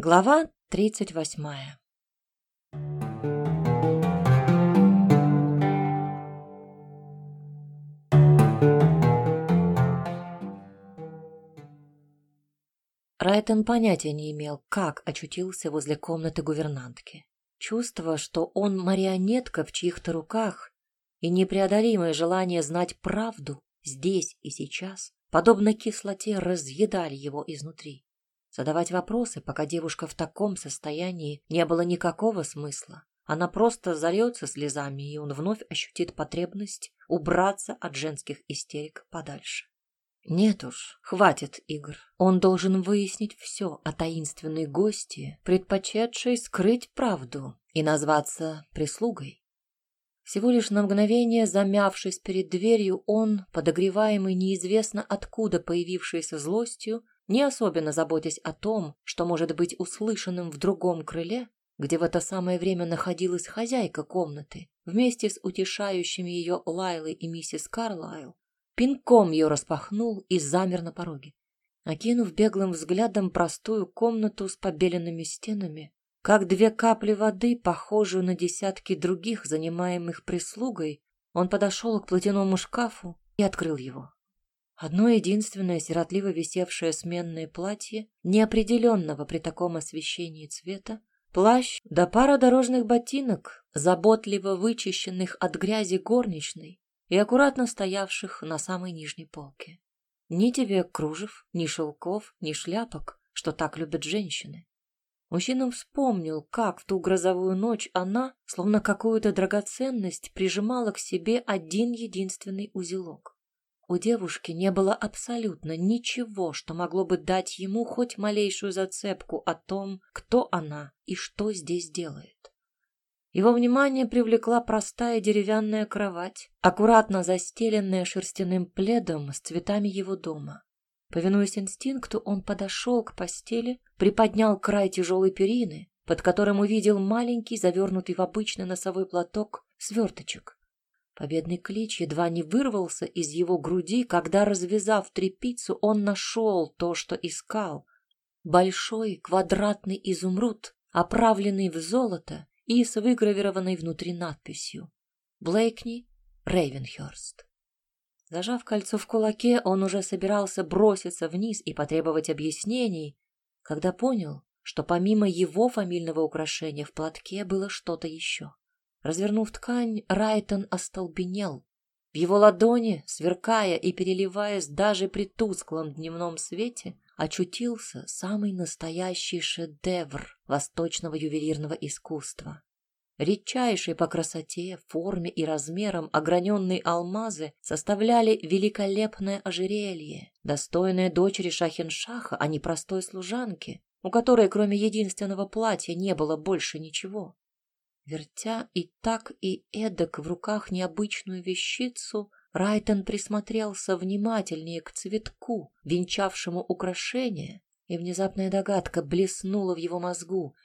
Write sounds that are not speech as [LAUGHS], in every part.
Глава тридцать восьмая Райтон понятия не имел, как очутился возле комнаты гувернантки. Чувство, что он марионетка в чьих-то руках, и непреодолимое желание знать правду здесь и сейчас, подобно кислоте, разъедали его изнутри. Задавать вопросы, пока девушка в таком состоянии, не было никакого смысла. Она просто зальется слезами, и он вновь ощутит потребность убраться от женских истерик подальше. Нет уж, хватит игр. Он должен выяснить все о таинственной гости, предпочетшей скрыть правду и назваться прислугой. Всего лишь на мгновение замявшись перед дверью, он, подогреваемый неизвестно откуда появившейся злостью, не особенно заботясь о том, что может быть услышанным в другом крыле, где в это самое время находилась хозяйка комнаты, вместе с утешающими ее Лайлой и миссис Карлайл, пинком ее распахнул и замер на пороге. Окинув беглым взглядом простую комнату с побеленными стенами, как две капли воды, похожую на десятки других, занимаемых прислугой, он подошел к платяному шкафу и открыл его. Одно единственное сиротливо висевшее сменное платье, неопределенного при таком освещении цвета, плащ да пара дорожных ботинок, заботливо вычищенных от грязи горничной и аккуратно стоявших на самой нижней полке. Ни тебе кружев, ни шелков, ни шляпок, что так любят женщины. Мужчина вспомнил, как в ту грозовую ночь она, словно какую-то драгоценность, прижимала к себе один единственный узелок. У девушки не было абсолютно ничего, что могло бы дать ему хоть малейшую зацепку о том, кто она и что здесь делает. Его внимание привлекла простая деревянная кровать, аккуратно застеленная шерстяным пледом с цветами его дома. Повинуясь инстинкту, он подошел к постели, приподнял край тяжелой перины, под которым увидел маленький, завернутый в обычный носовой платок, сверточек. Победный клич едва не вырвался из его груди, когда, развязав трепицу, он нашел то, что искал. Большой квадратный изумруд, оправленный в золото и с выгравированной внутри надписью «Блейкни Рейвенхёрст». Зажав кольцо в кулаке, он уже собирался броситься вниз и потребовать объяснений, когда понял, что помимо его фамильного украшения в платке было что-то еще. Развернув ткань, Райтон остолбенел. В его ладони, сверкая и переливаясь даже при тусклом дневном свете, очутился самый настоящий шедевр восточного ювелирного искусства. Редчайшие по красоте, форме и размерам ограненные алмазы составляли великолепное ожерелье, достойное дочери Шахиншаха, а не простой служанки, у которой кроме единственного платья не было больше ничего. Вертя и так, и эдак в руках необычную вещицу, Райтон присмотрелся внимательнее к цветку, венчавшему украшение, и внезапная догадка блеснула в его мозгу —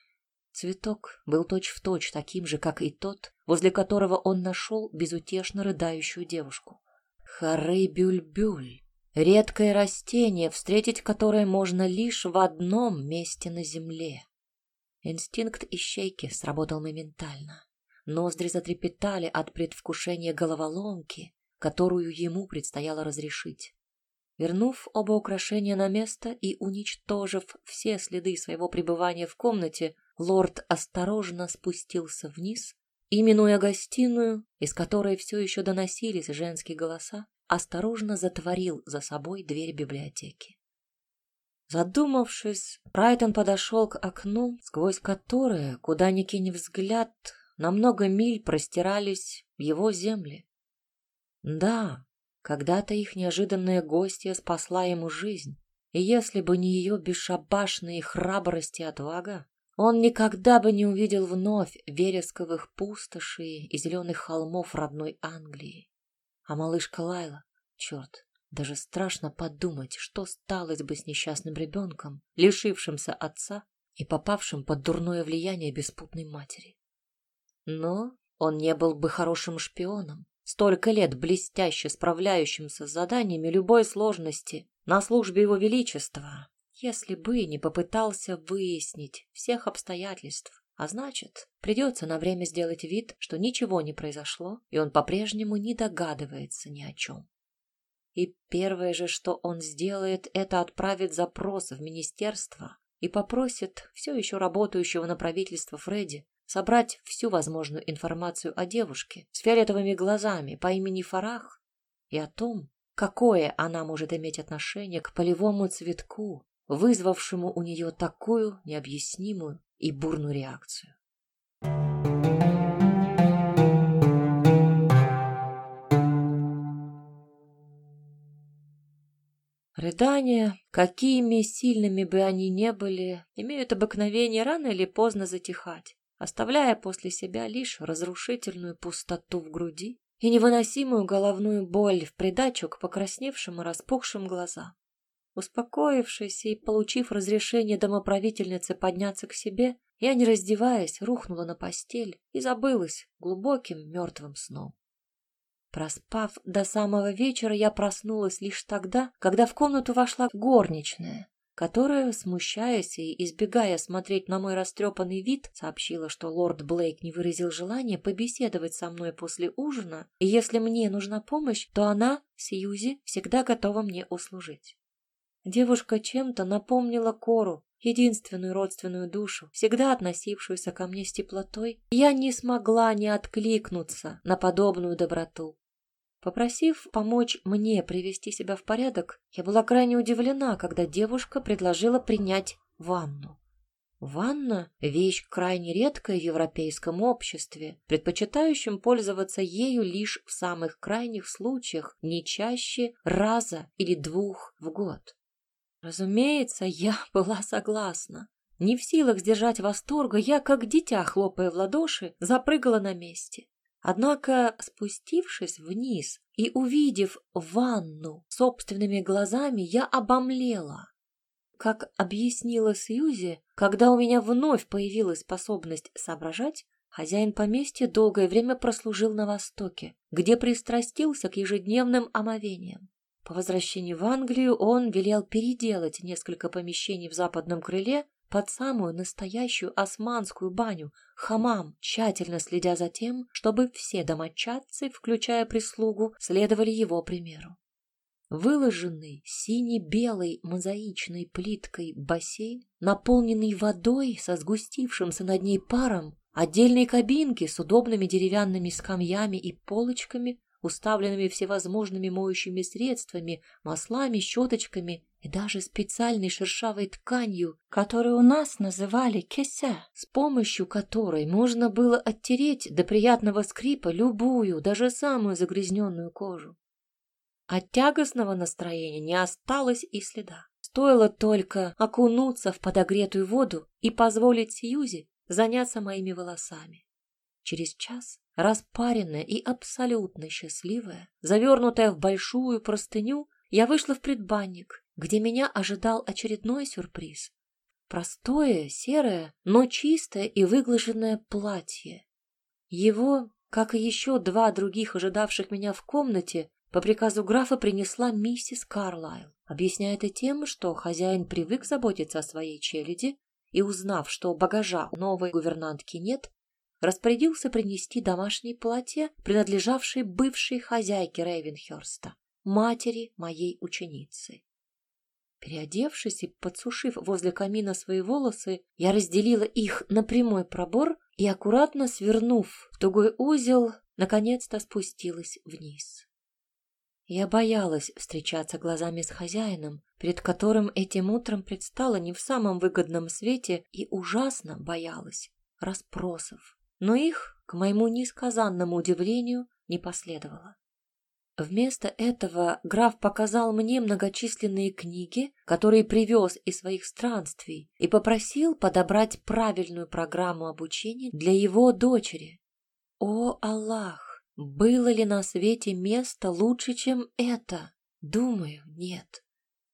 Цветок был точь-в-точь точь таким же, как и тот, возле которого он нашел безутешно рыдающую девушку. Хары-бюль-бюль. Редкое растение, встретить которое можно лишь в одном месте на земле. Инстинкт ищейки сработал моментально. Ноздри затрепетали от предвкушения головоломки, которую ему предстояло разрешить. Вернув оба украшения на место и уничтожив все следы своего пребывания в комнате, лорд осторожно спустился вниз и, минуя гостиную, из которой все еще доносились женские голоса, осторожно затворил за собой дверь библиотеки. Задумавшись, Брайтон подошел к окну, сквозь которое, куда ни кинь взгляд, на много миль простирались его земли. Да, когда-то их неожиданная гостья спасла ему жизнь, и если бы не ее бесшабашные храбрость и отвага, он никогда бы не увидел вновь вересковых пустошей и зеленых холмов родной Англии. А малышка Лайла, черт, даже страшно подумать, что сталось бы с несчастным ребенком, лишившимся отца и попавшим под дурное влияние беспутной матери. Но он не был бы хорошим шпионом, столько лет блестяще справляющимся с заданиями любой сложности на службе его величества, если бы не попытался выяснить всех обстоятельств. А значит, придется на время сделать вид, что ничего не произошло, и он по-прежнему не догадывается ни о чем. И первое же, что он сделает, это отправит запрос в министерство и попросит все еще работающего на правительство Фредди собрать всю возможную информацию о девушке с фиолетовыми глазами по имени Фарах и о том, какое она может иметь отношение к полевому цветку, вызвавшему у нее такую необъяснимую и бурную реакцию. Рыдания, какими сильными бы они ни были, имеют обыкновение рано или поздно затихать, оставляя после себя лишь разрушительную пустоту в груди и невыносимую головную боль в придачу к покрасневшим и распухшим глазам. Успокоившись и получив разрешение домоправительницы подняться к себе, я, не раздеваясь, рухнула на постель и забылась глубоким мертвым сном. Проспав до самого вечера, я проснулась лишь тогда, когда в комнату вошла горничная, которая, смущаясь и избегая смотреть на мой растрепанный вид, сообщила, что лорд Блейк не выразил желания побеседовать со мной после ужина, и если мне нужна помощь, то она, Сьюзи, всегда готова мне услужить. Девушка чем-то напомнила Кору, единственную родственную душу, всегда относившуюся ко мне с теплотой, я не смогла не откликнуться на подобную доброту. Попросив помочь мне привести себя в порядок, я была крайне удивлена, когда девушка предложила принять ванну. Ванна – вещь крайне редкая в европейском обществе, предпочитающем пользоваться ею лишь в самых крайних случаях, не чаще раза или двух в год. Разумеется, я [LAUGHS] была согласна. Не в силах сдержать восторга, я, как дитя, хлопая в ладоши, запрыгала на месте. Однако, спустившись вниз и увидев ванну собственными глазами, я обомлела. Как объяснила Сьюзи, когда у меня вновь появилась способность соображать, хозяин поместья долгое время прослужил на Востоке, где пристрастился к ежедневным омовениям. По возвращении в Англию он велел переделать несколько помещений в западном крыле под самую настоящую османскую баню, хамам, тщательно следя за тем, чтобы все домочадцы, включая прислугу, следовали его примеру. Выложенный сине-белой мозаичной плиткой бассейн, наполненный водой со сгустившимся над ней паром, отдельные кабинки с удобными деревянными скамьями и полочками, уставленными всевозможными моющими средствами, маслами, щеточками и даже специальной шершавой тканью, которую у нас называли кеся, с помощью которой можно было оттереть до приятного скрипа любую, даже самую загрязненную кожу. От тягостного настроения не осталось и следа. Стоило только окунуться в подогретую воду и позволить Сьюзи заняться моими волосами. Через час, распаренная и абсолютно счастливая, завернутая в большую простыню, я вышла в предбанник где меня ожидал очередной сюрприз. Простое, серое, но чистое и выглаженное платье. Его, как и еще два других ожидавших меня в комнате, по приказу графа принесла миссис Карлайл, объясняя это тем, что хозяин привык заботиться о своей челяди и, узнав, что багажа у новой гувернантки нет, распорядился принести домашнее платье, принадлежавшее бывшей хозяйке Рейвенхерста, матери моей ученицы. Переодевшись и подсушив возле камина свои волосы, я разделила их на прямой пробор и, аккуратно свернув в тугой узел, наконец-то спустилась вниз. Я боялась встречаться глазами с хозяином, перед которым этим утром предстала не в самом выгодном свете и ужасно боялась расспросов. Но их, к моему несказанному удивлению, не последовало. Вместо этого граф показал мне многочисленные книги, которые привез из своих странствий, и попросил подобрать правильную программу обучения для его дочери. О, Аллах! Было ли на свете место лучше, чем это? Думаю, нет.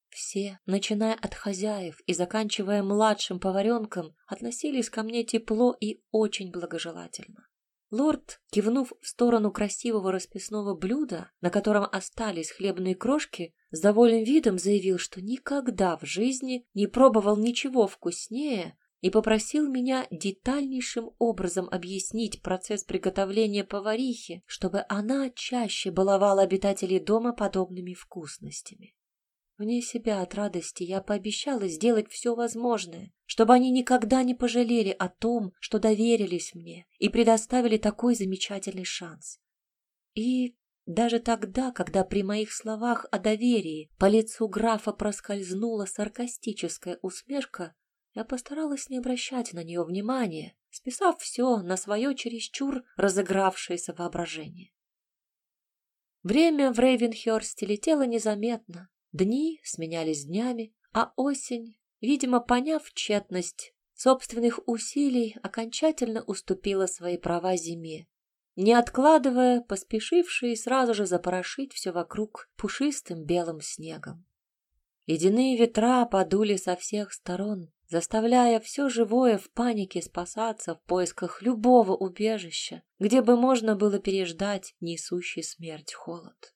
Все, начиная от хозяев и заканчивая младшим поваренком, относились ко мне тепло и очень благожелательно. Лорд, кивнув в сторону красивого расписного блюда, на котором остались хлебные крошки, с довольным видом заявил, что никогда в жизни не пробовал ничего вкуснее и попросил меня детальнейшим образом объяснить процесс приготовления поварихи, чтобы она чаще баловала обитателей дома подобными вкусностями. Вне себя от радости я пообещала сделать все возможное, чтобы они никогда не пожалели о том, что доверились мне и предоставили такой замечательный шанс. И даже тогда, когда при моих словах о доверии по лицу графа проскользнула саркастическая усмешка, я постаралась не обращать на нее внимания, списав все на свое чересчур разыгравшееся воображение. Время в Рейвенхёрсте летело незаметно, Дни сменялись днями, а осень, видимо, поняв тщетность собственных усилий, окончательно уступила свои права зиме, не откладывая, поспешившие сразу же запорошить все вокруг пушистым белым снегом. Ледяные ветра подули со всех сторон, заставляя все живое в панике спасаться в поисках любого убежища, где бы можно было переждать несущий смерть холод.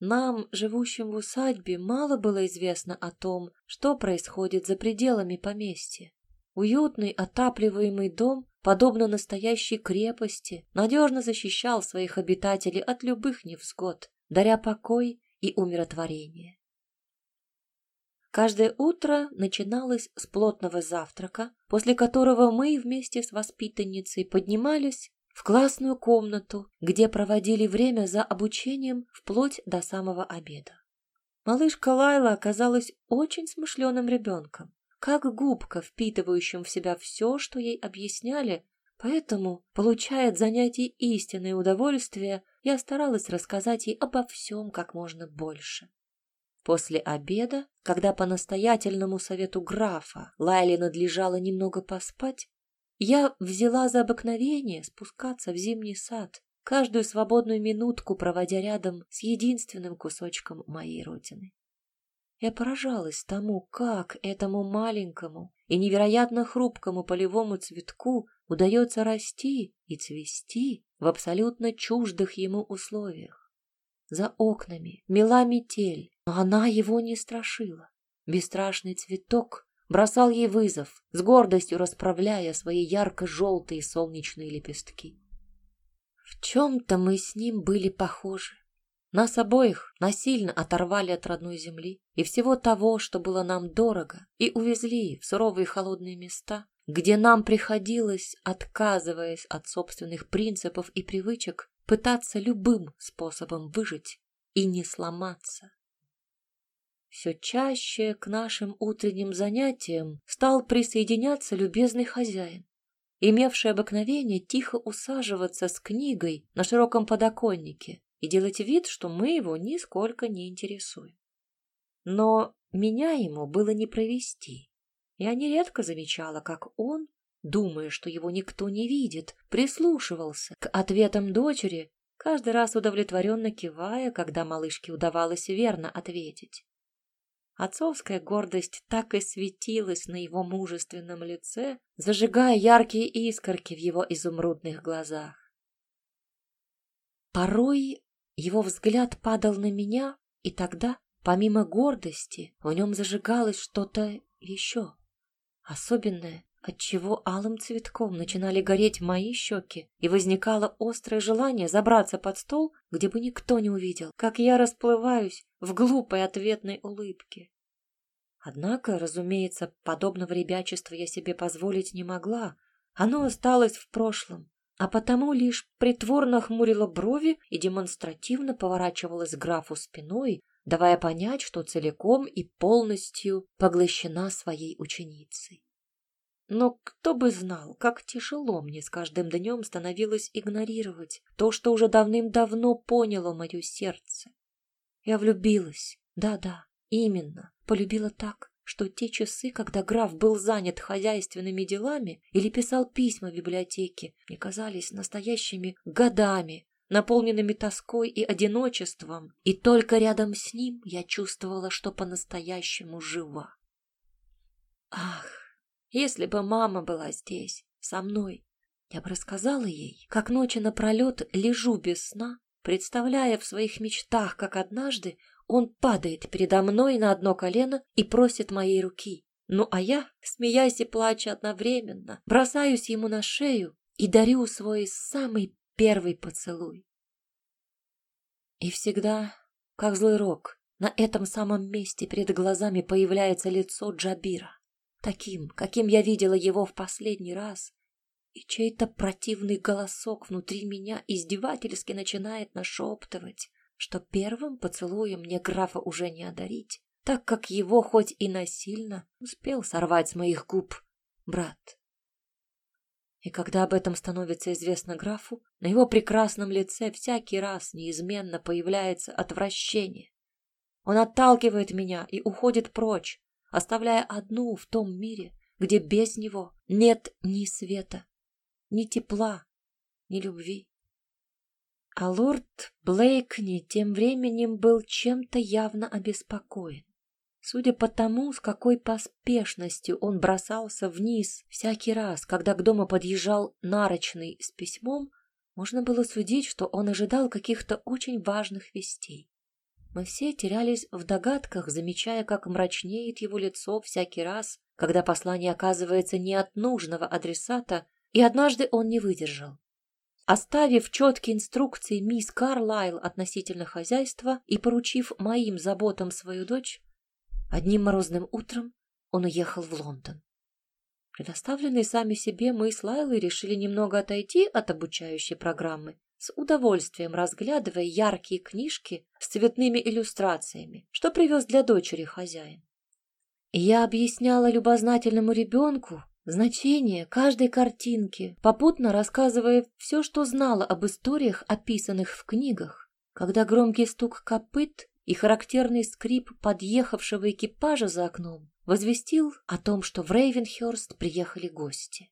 Нам, живущим в усадьбе, мало было известно о том, что происходит за пределами поместья. Уютный, отапливаемый дом, подобно настоящей крепости, надежно защищал своих обитателей от любых невзгод, даря покой и умиротворение. Каждое утро начиналось с плотного завтрака, после которого мы вместе с воспитанницей поднимались в классную комнату, где проводили время за обучением вплоть до самого обеда. Малышка Лайла оказалась очень смышленым ребенком, как губка, впитывающим в себя все, что ей объясняли, поэтому, получая от занятий истинное удовольствие, я старалась рассказать ей обо всем как можно больше. После обеда, когда по настоятельному совету графа Лайле надлежало немного поспать, я взяла за обыкновение спускаться в зимний сад, каждую свободную минутку проводя рядом с единственным кусочком моей родины. Я поражалась тому, как этому маленькому и невероятно хрупкому полевому цветку удается расти и цвести в абсолютно чуждых ему условиях. За окнами мела метель, но она его не страшила. Бесстрашный цветок бросал ей вызов, с гордостью расправляя свои ярко-желтые солнечные лепестки. В чем-то мы с ним были похожи. Нас обоих насильно оторвали от родной земли и всего того, что было нам дорого, и увезли в суровые холодные места, где нам приходилось, отказываясь от собственных принципов и привычек, пытаться любым способом выжить и не сломаться. Все чаще к нашим утренним занятиям стал присоединяться любезный хозяин, имевший обыкновение тихо усаживаться с книгой на широком подоконнике и делать вид, что мы его нисколько не интересуем. Но меня ему было не провести. Я нередко замечала, как он, думая, что его никто не видит, прислушивался к ответам дочери, каждый раз удовлетворенно кивая, когда малышке удавалось верно ответить. Отцовская гордость так и светилась на его мужественном лице, зажигая яркие искорки в его изумрудных глазах. Порой его взгляд падал на меня, и тогда, помимо гордости, в нем зажигалось что-то еще. Особенное, отчего алым цветком начинали гореть мои щеки, и возникало острое желание забраться под стол, где бы никто не увидел, как я расплываюсь в глупой ответной улыбке. Однако, разумеется, подобного ребячества я себе позволить не могла. Оно осталось в прошлом, а потому лишь притворно хмурила брови и демонстративно поворачивалась графу спиной, давая понять, что целиком и полностью поглощена своей ученицей. Но кто бы знал, как тяжело мне с каждым днем становилось игнорировать то, что уже давным-давно поняло мое сердце. Я влюбилась, да-да, именно, полюбила так, что те часы, когда граф был занят хозяйственными делами или писал письма в библиотеке, мне казались настоящими годами, наполненными тоской и одиночеством, и только рядом с ним я чувствовала, что по-настоящему жива. Ах, если бы мама была здесь, со мной, Я бы рассказала ей, как ночи напролет лежу без сна, представляя в своих мечтах, как однажды он падает передо мной на одно колено и просит моей руки. Ну а я, смеясь и плача одновременно, бросаюсь ему на шею и дарю свой самый первый поцелуй. И всегда, как злой рок, на этом самом месте перед глазами появляется лицо Джабира, таким, каким я видела его в последний раз, и чей-то противный голосок внутри меня издевательски начинает нашептывать, что первым поцелуем мне графа уже не одарить, так как его хоть и насильно успел сорвать с моих губ брат. И когда об этом становится известно графу, на его прекрасном лице всякий раз неизменно появляется отвращение. Он отталкивает меня и уходит прочь, оставляя одну в том мире, где без него нет ни света, ни тепла, ни любви. А лорд Блейкни тем временем был чем-то явно обеспокоен. Судя по тому, с какой поспешностью он бросался вниз всякий раз, когда к дому подъезжал нарочный с письмом, можно было судить, что он ожидал каких-то очень важных вестей. Мы все терялись в догадках, замечая, как мрачнеет его лицо всякий раз, когда послание оказывается не от нужного адресата, и однажды он не выдержал. Оставив четкие инструкции мисс Карлайл относительно хозяйства и поручив моим заботам свою дочь, одним морозным утром он уехал в Лондон. Предоставленные сами себе, мы с Лайлой решили немного отойти от обучающей программы, с удовольствием разглядывая яркие книжки с цветными иллюстрациями, что привез для дочери хозяин. Я объясняла любознательному ребенку, значение каждой картинки, попутно рассказывая все, что знала об историях, описанных в книгах, когда громкий стук копыт и характерный скрип подъехавшего экипажа за окном возвестил о том, что в Рейвенхёрст приехали гости.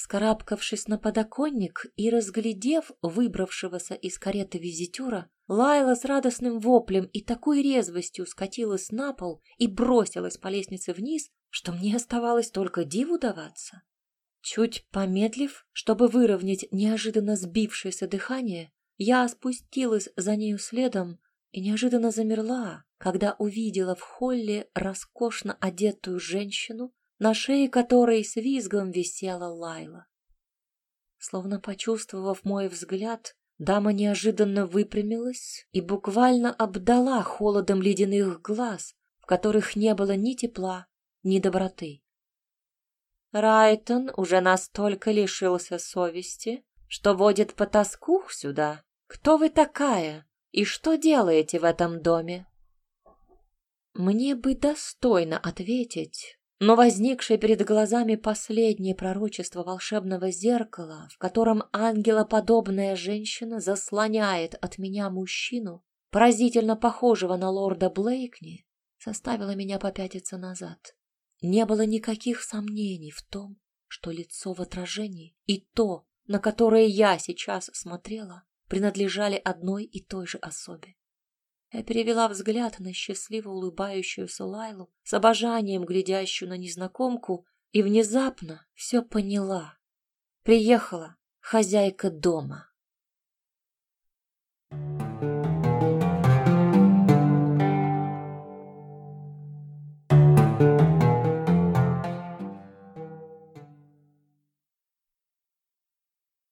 Скарабкавшись на подоконник и разглядев выбравшегося из кареты визитера, Лайла с радостным воплем и такой резвостью скатилась на пол и бросилась по лестнице вниз, что мне оставалось только диву даваться. Чуть помедлив, чтобы выровнять неожиданно сбившееся дыхание, я спустилась за нею следом и неожиданно замерла, когда увидела в холле роскошно одетую женщину на шее которой с визгом висела Лайла. Словно почувствовав мой взгляд, дама неожиданно выпрямилась и буквально обдала холодом ледяных глаз, в которых не было ни тепла, ни доброты. Райтон уже настолько лишился совести, что водит по тоскух сюда. Кто вы такая и что делаете в этом доме? Мне бы достойно ответить, но возникшее перед глазами последнее пророчество волшебного зеркала, в котором ангелоподобная женщина заслоняет от меня мужчину, поразительно похожего на лорда Блейкни, заставило меня попятиться назад. Не было никаких сомнений в том, что лицо в отражении и то, на которое я сейчас смотрела, принадлежали одной и той же особе. Я перевела взгляд на счастливо улыбающуюся Лайлу, с обожанием глядящую на незнакомку, и внезапно все поняла. Приехала хозяйка дома. Thank you.